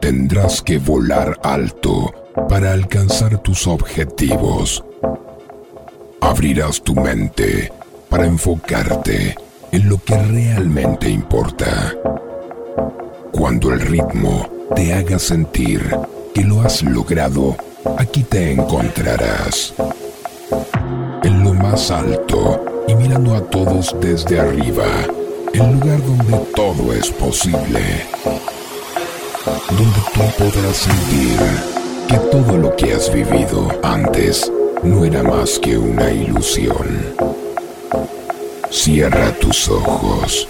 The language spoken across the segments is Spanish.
Tendrás que volar alto para alcanzar tus objetivos. Abrirás tu mente para enfocarte en lo que realmente importa. Cuando el ritmo te haga sentir que lo has logrado, aquí te encontrarás. En lo más alto y mirando a todos desde arriba, el lugar donde todo es posible. Donde tú podrás sentir que todo lo que has vivido antes no era más que una ilusión. Cierra tus ojos,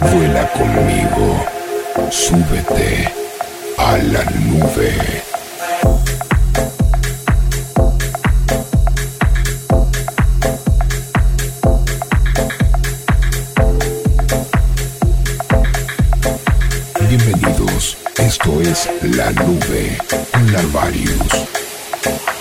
vuela conmigo, súbete a la nube. La Nube con Larvarius.